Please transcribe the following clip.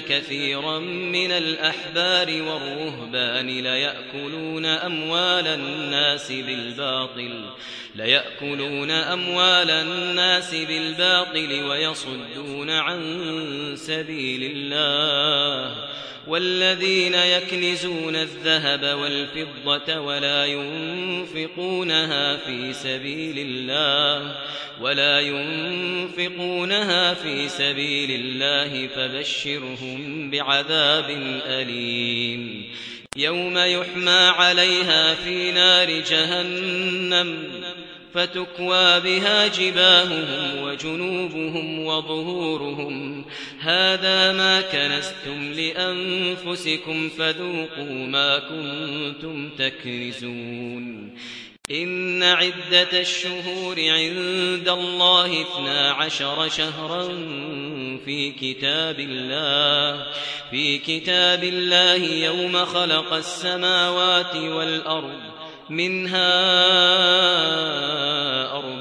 كثيرا من الأحبار والرهبان ليأكلون أموال الناس بالباطل ليأكلون أموال الناس بالباطل ويصدون عن سبيل الله. والذين يكنزون الذهب والفضة ولا ينفقونها في سبيل الله ولا ينفقونها في سبيل الله فبشرهم بعذاب أليم. يوم يحمى عليها في نار جهنم. فتكوى بها جباههم وجنوبهم وظهورهم. هذا ما كنستم لأنفسكم فذوقوا ما كنتم تكنزون. إن عدة الشهور عند الله اثنا عشر شهرا في كتاب الله. في كتاب الله يوم خلق السماوات والأرض. منها